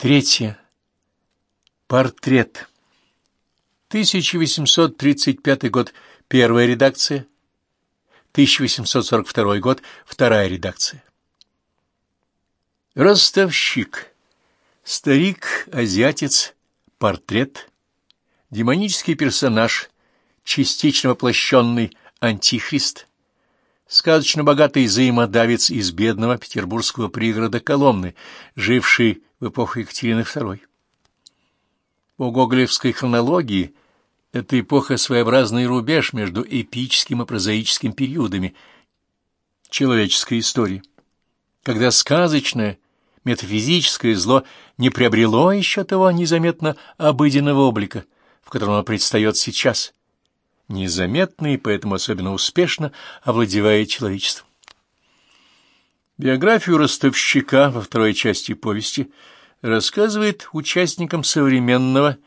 Третье. Портрет. 1835 год. Первая редакция. 1842 год. Вторая редакция. Ростовщик. Старик, азиатец, портрет. Демонический персонаж, частично воплощенный антихрист. Сказочно богатый взаимодавец из бедного петербургского пригорода Коломны, живший в эпоху Екатерины II. По гоголевской хронологии эта эпоха — своеобразный рубеж между эпическим и прозаическим периодами человеческой истории, когда сказочное, метафизическое зло не приобрело еще того незаметно обыденного облика, в котором оно предстает сейчас, незаметно и поэтому особенно успешно овладевает человечеством. Биографию ростовщика во второй части повести рассказывает участникам современного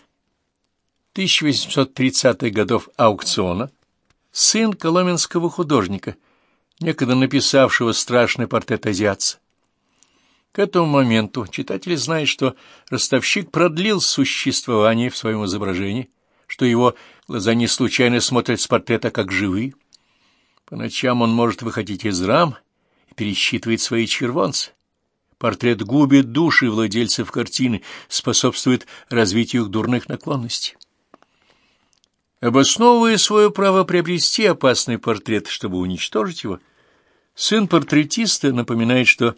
1830-х годов аукциона сын коломенского художника, некогда написавшего страшный портрет азиатца. К этому моменту читатель знает, что ростовщик продлил существование в своем изображении, что его глаза не случайно смотрят с портрета как живые. По ночам он может выходить из рам пересчитывает свои червонцы. Портрет губит души владельцев картины, способствует развитию их дурных наклонностей. Обосновывая свое право приобрести опасный портрет, чтобы уничтожить его, сын портретиста напоминает, что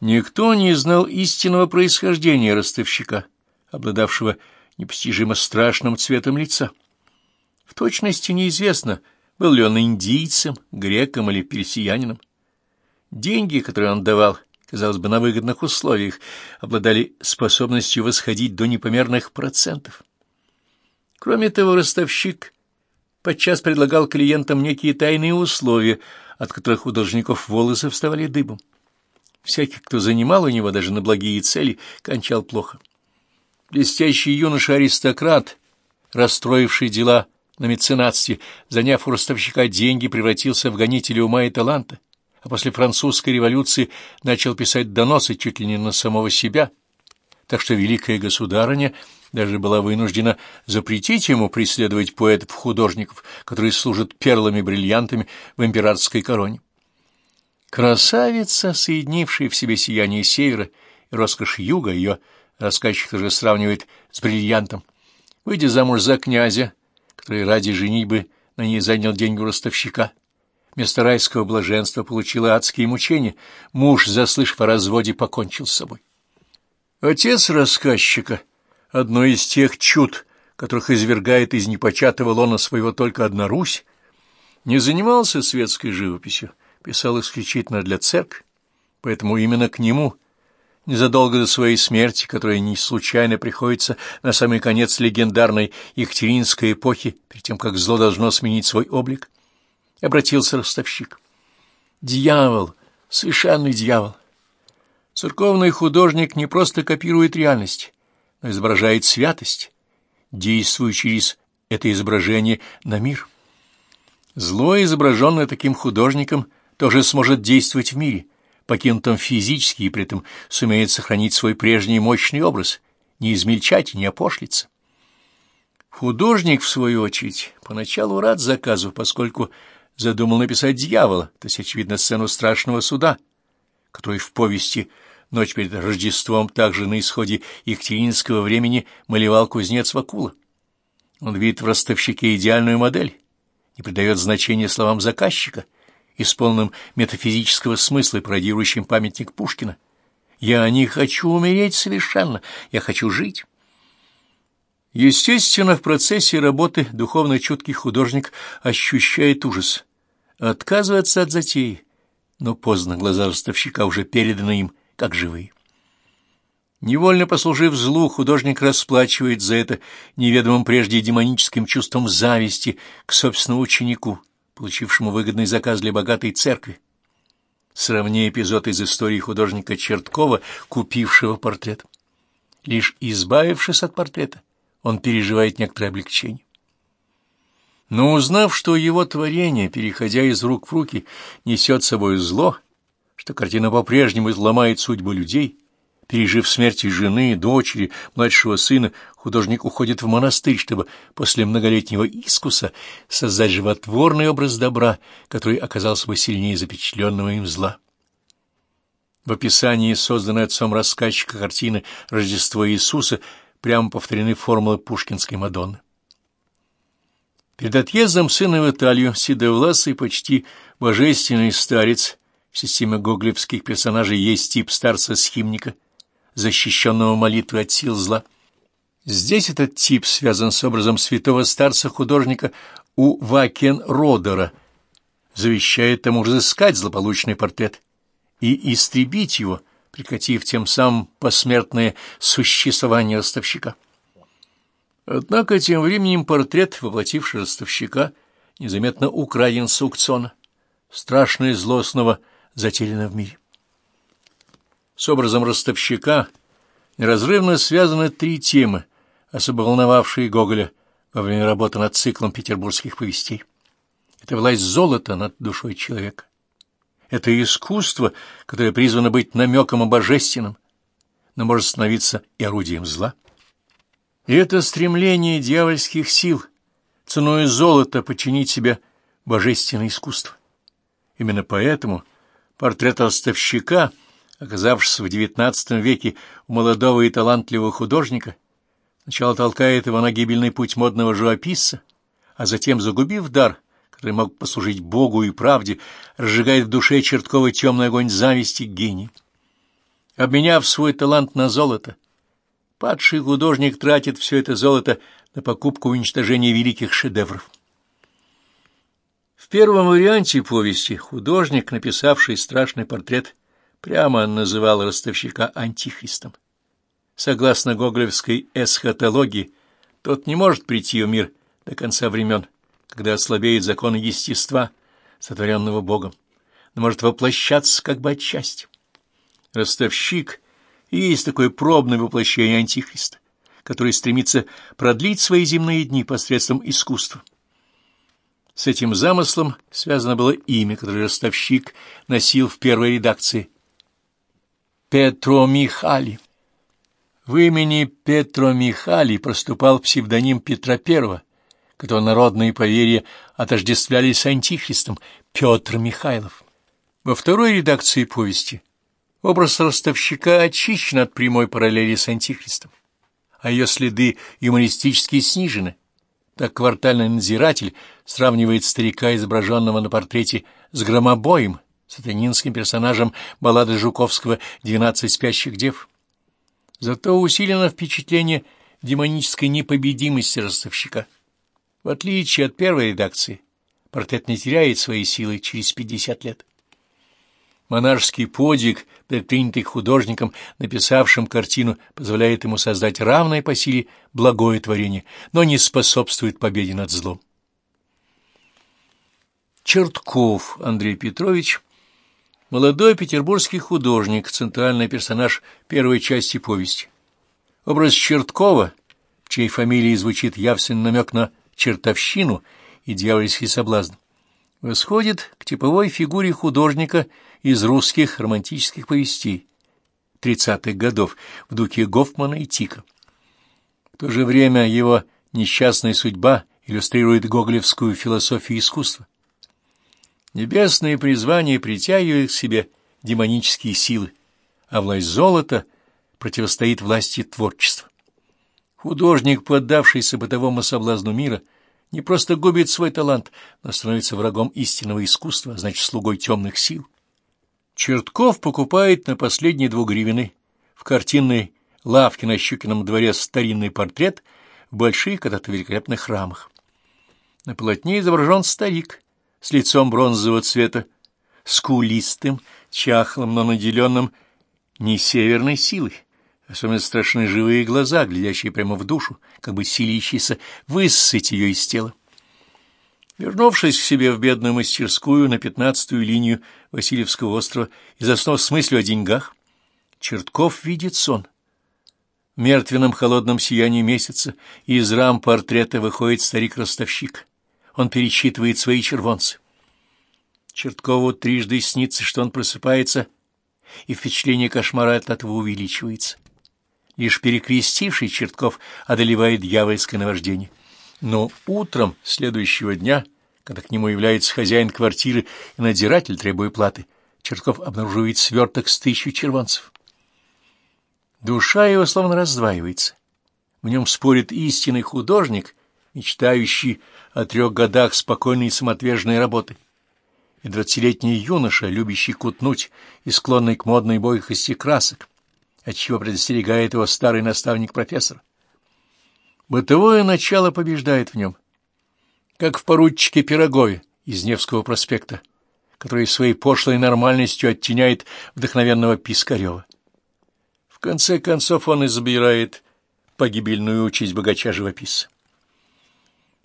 никто не знал истинного происхождения ростовщика, обладавшего непостижимо страшным цветом лица. В точности неизвестно, был ли он индийцем, греком или персиянином. Деньги, которые он давал, казалось бы, на выгодных условиях, обладали способностью восходить до непомерных процентов. Кроме того, ростовщик подчас предлагал клиентам некие тайные условия, от которых у должников волосы вставали дыбом. Всякий, кто занимал у него даже на благие цели, кончал плохо. Блестящий юноша-аристократ, расстроивший дела на меценатстве, заняв у ростовщика деньги, превратился в гонителя ума и таланта а после французской революции начал писать доносы чуть ли не на самого себя, так что великая государыня даже была вынуждена запретить ему преследовать поэтов-художников, которые служат перлами-бриллиантами в императорской короне. Красавица, соединившая в себе сияние севера и роскошь юга, ее рассказчик тоже сравнивает с бриллиантом, выйдя замуж за князя, который ради женитьбы на ней занял деньги у ростовщика, Вместо райского блаженства получила адские мучения. Муж, заслышав о разводе, покончил с собой. Отец рассказчика, одно из тех чуд, которых извергает из непочатого лона своего только одна Русь, не занимался светской живописью, писал исключительно для церкви, поэтому именно к нему, незадолго до своей смерти, которая не случайно приходится на самый конец легендарной Екатеринской эпохи, перед тем, как зло должно сменить свой облик, — обратился ростовщик. «Дьявол, совершенный дьявол! Церковный художник не просто копирует реальность, но изображает святость, действуя через это изображение на мир. Зло, изображенное таким художником, тоже сможет действовать в мире, покинутом физически, и при этом сумеет сохранить свой прежний мощный образ, не измельчать и не опошлиться. Художник, в свою очередь, поначалу рад заказу, поскольку задумал написать дьявола, то есть, очевидно, сцену страшного суда, который в повести «Ночь перед Рождеством» также на исходе Екатеринского времени малевал кузнец Вакула. Он видит в ростовщике идеальную модель, не придает значения словам заказчика, исполненным метафизического смысла и пародирующим памятник Пушкина. «Я не хочу умереть совершенно, я хочу жить». Естественно, в процессе работы духовно чуткий художник ощущает ужас, отказывается от затеи, но поздно глаза ростовщика уже переданы им, как живые. Невольно послужив злу, художник расплачивает за это неведомым прежде демоническим чувством зависти к собственному ученику, получившему выгодный заказ для богатой церкви. Сравни эпизод из истории художника Черткова, купившего портрет. Лишь избавившись от портрета, он переживает некоторое облегчение. Но узнав, что его творение, переходя из рук в руки, несет с собой зло, что картина по-прежнему изломает судьбу людей, Пережив смерть жены, дочери, младшего сына, художник уходит в монастырь, чтобы после многолетнего искуса создать животворный образ добра, который оказался бы сильнее запечатленного им зла. В описании, созданной отцом рассказчика картины «Рождество Иисуса», прямо повторены формулы пушкинской Мадонны. Перед отъездом сына в Италию седовласый, почти божественный старец в системе гоголевских персонажей есть тип старца-схимника, защищенного молитвой от сил зла. Здесь этот тип связан с образом святого старца-художника У. Вакен Родера, завещает тому разыскать злополучный портрет и истребить его, прекратив тем самым посмертное существование ростовщика. Однако тем временем портрет, воплотивший ростовщика, незаметно украден с аукциона. Страшное зло снова затеряно в мире. С образом ростовщика неразрывно связаны три темы, особо волновавшие Гоголя во время работы над циклом петербургских повестей. Это власть золота над душой человека. Это искусство, которое призвано быть намеком о божественном, но может становиться и орудием зла. И это стремление дьявольских сил ценой золота подчинить себе божественное искусство. Именно поэтому портрет ростовщика, оказавшийся в XIX веке у молодого и талантливого художника, сначала толкает его на гибельный путь модного живописца, а затем, загубив дар, который мог послужить Богу и правде, разжигает в душе Черткова темный огонь зависти к гению. Обменяв свой талант на золото, Падший художник тратит все это золото на покупку и уничтожение великих шедевров. В первом варианте повести художник, написавший страшный портрет, прямо называл ростовщика антихристом. Согласно гоголевской эсхатологии, тот не может прийти в мир до конца времен, когда ослабеют законы естества, сотворенного Богом, но может воплощаться как бы отчасти. Ростовщик и есть такое пробное воплощение Антихриста, который стремится продлить свои земные дни посредством искусства. С этим замыслом связано было имя, которое ростовщик носил в первой редакции. Петро Михали. В имени Петро Михали проступал псевдоним Петра I, которого народные поверья отождествляли с антихристом Петр Михайлов. Во второй редакции повести Образ ростовщика очищен от прямой параллели с Антихристом, а ее следы юмористически снижены. Так квартальный надзиратель сравнивает старика, изображенного на портрете, с громобоем, сатанинским персонажем баллады Жуковского «Двенадцать спящих дев». Зато усилено впечатление демонической непобедимости ростовщика. В отличие от первой редакции, портрет не теряет своей силы через пятьдесят лет монашеский подвиг, предпринятый художником, написавшим картину, позволяет ему создать равное по силе благое творение, но не способствует победе над злом. Чертков Андрей Петрович Молодой петербургский художник, центральный персонаж первой части повести. Образ Черткова, в чьей фамилии звучит явственный намек на чертовщину и дьявольский соблазн, восходит к типовой фигуре художника из русских романтических повестей 30-х годов в духе Гофмана и Тика. В то же время его несчастная судьба иллюстрирует гоголевскую философию искусства. Небесные призвания притягивают к себе демонические силы, а власть золота противостоит власти творчества. Художник, поддавшийся бытовому соблазну мира, не просто губит свой талант, но становится врагом истинного искусства, а значит, слугой темных сил. Чертков покупает на последние двугривенный в картинной лавке на Щукином дворе старинный портрет в больших, когда-то великолепных рамах. На полотне изображен старик с лицом бронзового цвета, скулистым, чахлым, но наделенным не северной силой. Особенно страшны живые глаза, глядящие прямо в душу, как бы силищиеся высосать ее из тела. Вернувшись к себе в бедную мастерскую на пятнадцатую линию Васильевского острова и заснув с мыслью о деньгах, Чертков видит сон. В мертвенном холодном сиянии месяца из рам портрета выходит старик-ростовщик. Он перечитывает свои червонцы. Черткову трижды снится, что он просыпается и впечатление кошмара от этого увеличивается. Лишь перекрестивший Чертков одолевает дьявольское наваждение. Но утром следующего дня, когда к нему является хозяин квартиры и надзиратель, требуя платы, Чертков обнаруживает сверток с тысячу червонцев. Душа его словно раздваивается. В нем спорит истинный художник, мечтающий о трех годах спокойной и самоотверженной работы, и двадцатилетний юноша, любящий кутнуть и склонный к модной бойкости красок, отчего предостерегает его старый наставник-профессор. Бытовое начало побеждает в нем, как в поручике Пирогове из Невского проспекта, который своей пошлой нормальностью оттеняет вдохновенного Пискарева. В конце концов он избирает погибельную участь богача-живописца.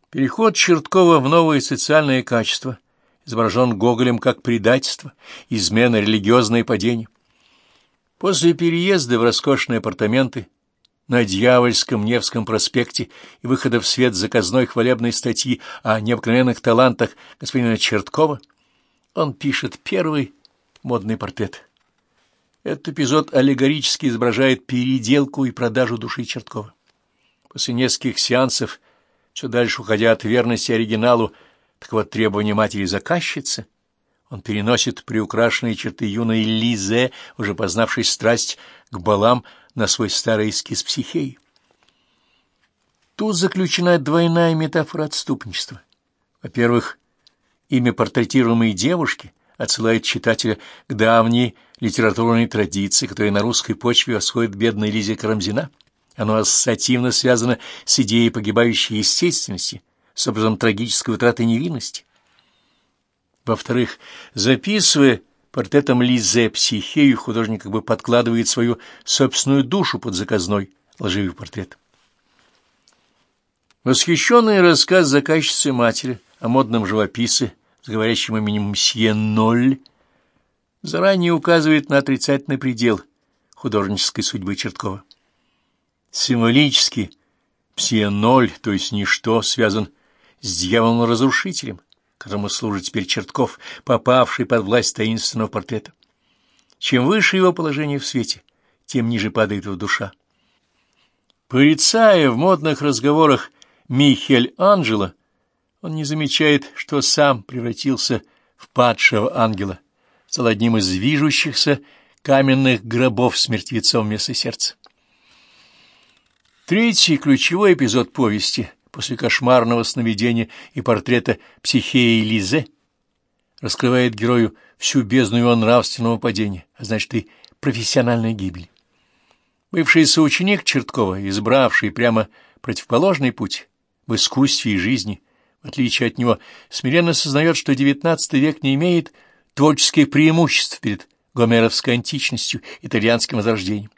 Переход Черткова в новые социальные качества изображен Гоголем как предательство, измена, религиозное падение. После переезда в роскошные апартаменты на Дьявольском Невском проспекте и выхода в свет заказной хвалебной статьи о необыкновенных талантах господина Черткова, он пишет первый модный портрет. Этот эпизод аллегорически изображает переделку и продажу души Черткова. После нескольких сеансов, все дальше уходя от верности оригиналу, такого требования матери-заказчицы, он переносит приукрашенные черты юной Лизе, уже познавшей страсть к балам, на свой старый эскиз психеи. Тут заключена двойная метафора отступничества. Во-первых, имя портретируемой девушки отсылает читателя к давней литературной традиции, которая на русской почве восходит бедной Лизе Карамзина. Оно ассоциативно связано с идеей погибающей естественности, с образом трагической утраты невинности. Во-вторых, записывая портретом Лизе психею, художник как бы подкладывает свою собственную душу под заказной лживый портрет. Восхищенный рассказ заказчицы матери о модном живописце с говорящим именем Мсье Ноль заранее указывает на отрицательный предел художнической судьбы Черткова. Символически Мсье Ноль, то есть ничто, связан с дьяволом-разрушителем, которому служит теперь Чертков, попавший под власть таинственного портрета. Чем выше его положение в свете, тем ниже падает его душа. Порицая в модных разговорах Михель Анджело, он не замечает, что сам превратился в падшего ангела, стал одним из движущихся каменных гробов с мертвецом вместо сердца. Третий ключевой эпизод повести после кошмарного сновидения и портрета психеи Лизе раскрывает герою всю бездну его нравственного падения, а значит и профессиональной гибели. Бывший соученик Черткова, избравший прямо противоположный путь в искусстве и жизни, в отличие от него, смиренно сознает, что XIX век не имеет творческих преимуществ перед гомеровской античностью, итальянским возрождением.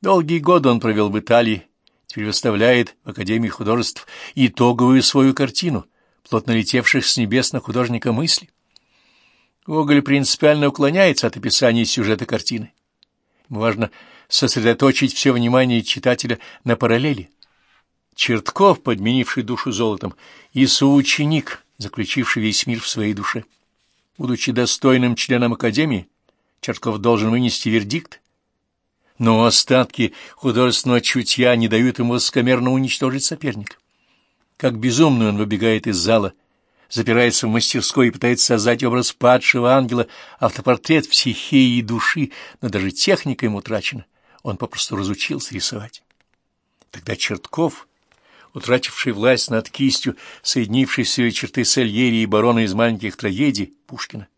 Долгие годы он провел в Италии, теперь выставляет в Академии художеств итоговую свою картину, плотно летевших с небес на художника мысли. Гоголь принципиально уклоняется от описания сюжета картины. Ему важно сосредоточить все внимание читателя на параллели. Чертков, подменивший душу золотом, и соученик, заключивший весь мир в своей душе. Будучи достойным членом Академии, Чертков должен вынести вердикт, но остатки художественного чутья не дают ему высокомерно уничтожить соперника. Как безумный он выбегает из зала, запирается в мастерской и пытается создать образ падшего ангела, автопортрет психеи и души, но даже техника ему утрачена, он попросту разучился рисовать. Тогда Чертков, утративший власть над кистью, соединивший все черты Сальери и барона из маленьких трагедий Пушкина,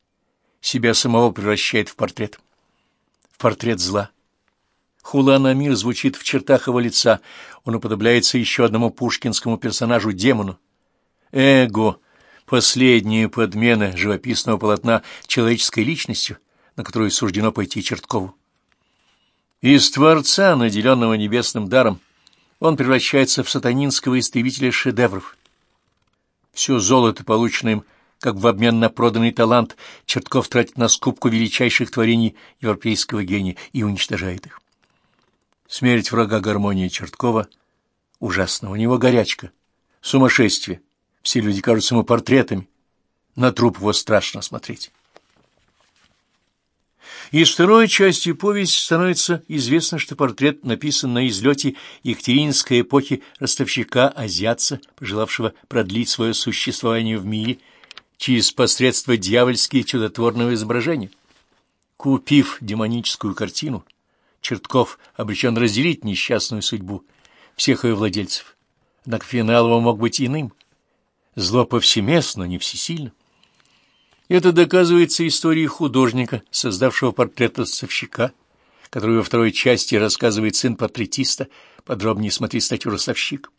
себя самого превращает в портрет, в портрет зла Хула на мир звучит в чертах его лица. Он уподобляется еще одному пушкинскому персонажу-демону. Эго — последняя подмена живописного полотна человеческой личностью, на которую суждено пойти Черткову. Из Творца, наделенного небесным даром, он превращается в сатанинского истребителя шедевров. Все золото, полученное им, как в обмен на проданный талант, Чертков тратит на скупку величайших творений европейского гения и уничтожает их. Смерть врага гармонии Черткова ужасно. У него горячка, сумасшествие. Все люди кажутся ему портретами. На труп его страшно смотреть. Из второй части повести становится известно, что портрет написан на излете Екатеринской эпохи ростовщика-азиатца, пожелавшего продлить свое существование в мире через посредство дьявольские чудотворного изображения. Купив демоническую картину, Чертков обречен разделить несчастную судьбу всех ее владельцев. Однако финал его мог быть иным. Зло повсеместно, не всесильно. Это доказывается историей художника, создавшего портрет ростовщика, который во второй части рассказывает сын портретиста, подробнее смотри статью «Ростовщик».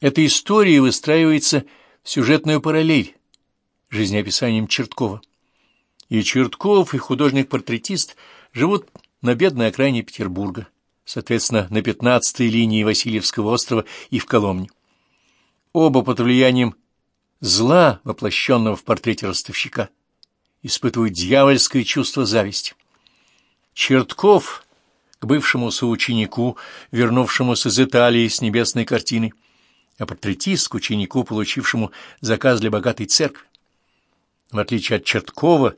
Эта история выстраивается в сюжетную параллель жизнеописанием Черткова. И Чертков, и художник-портретист живут на бедной окраине Петербурга, соответственно, на пятнадцатой линии Васильевского острова и в Коломне. Оба под влиянием зла, воплощенного в портрете ростовщика, испытывают дьявольское чувство зависти. Чертков к бывшему соученику, вернувшемуся из Италии с небесной картиной, а портретист к ученику, получившему заказ для богатой церкви. В отличие от Черткова,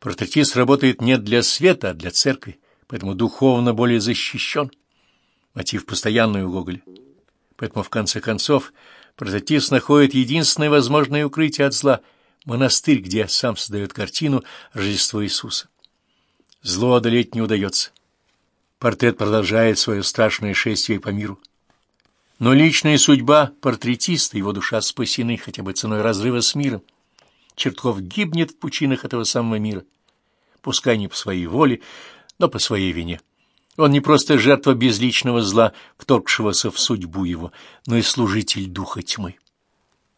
портретист работает не для света, а для церкви, поэтому духовно более защищен. Мотив постоянный у Гоголя. Поэтому, в конце концов, Прототист находит единственное возможное укрытие от зла — монастырь, где сам создает картину Рождества Иисуса. Зло одолеть не удается. Портрет продолжает свое страшное шествие по миру. Но личная судьба портретиста, его душа спасены хотя бы ценой разрыва с миром. Чертков гибнет в пучинах этого самого мира, пускай не по своей воле, но по своей вине. Он не просто жертва безличного зла, вторгшегося в судьбу его, но и служитель духа тьмы.